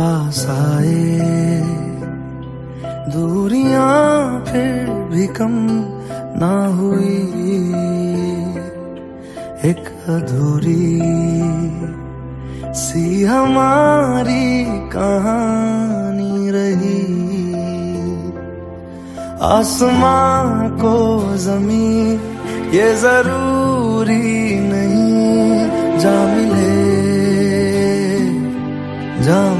पास आए। दूरियाँ फिर भी कम ना हुई। एक अधूरी सी हमारी कहानी रही। आसमां को जमी ये ज़रूरी नहीं। जा मिले, जा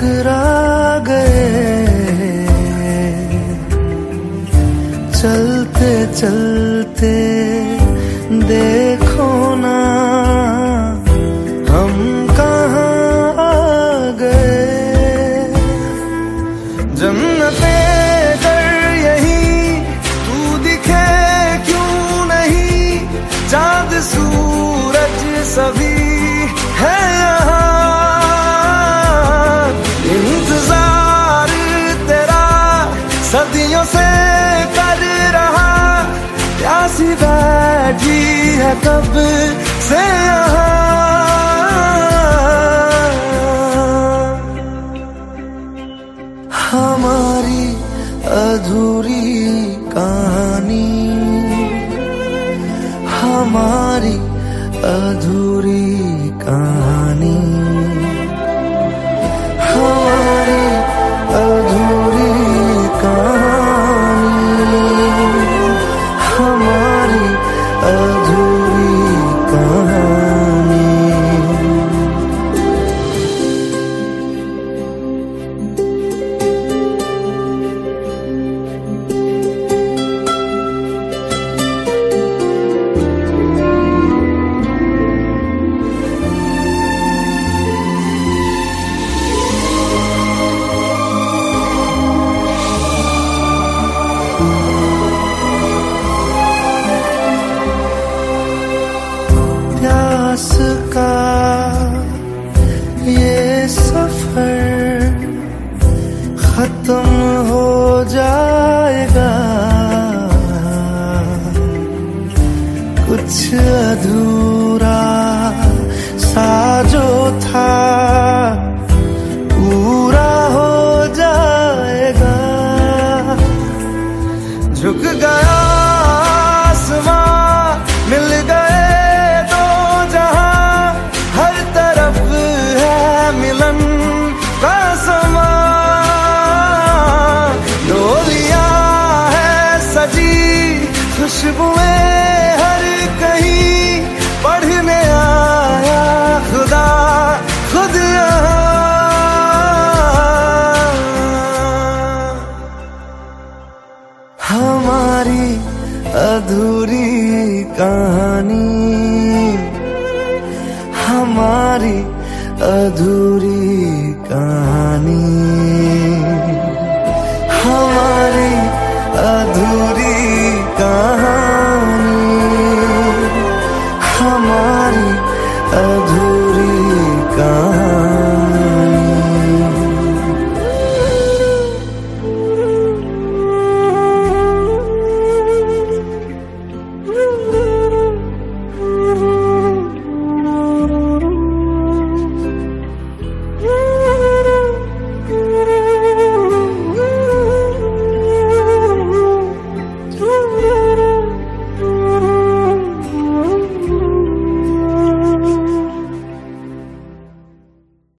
टकरा गए। चलते चलते देखो ना, हम कहाँ आ गए? जन्नते कर यही, तू दिखे क्यों नहीं? चाँद, सूरज सभी है बैठी है कब से हमारी अधूरी कहानी हमारी अधूरी प्यास का ये सफ़र खत्म हो जाएगा। कुछ अधूरा सा जो था पूरा हो जाएगा। झुक गया खुशबुएँ हर कहीं पढ़ने आया खुदा खुद हमारी अधूरी कहानी हमारी अधूरी कहानी।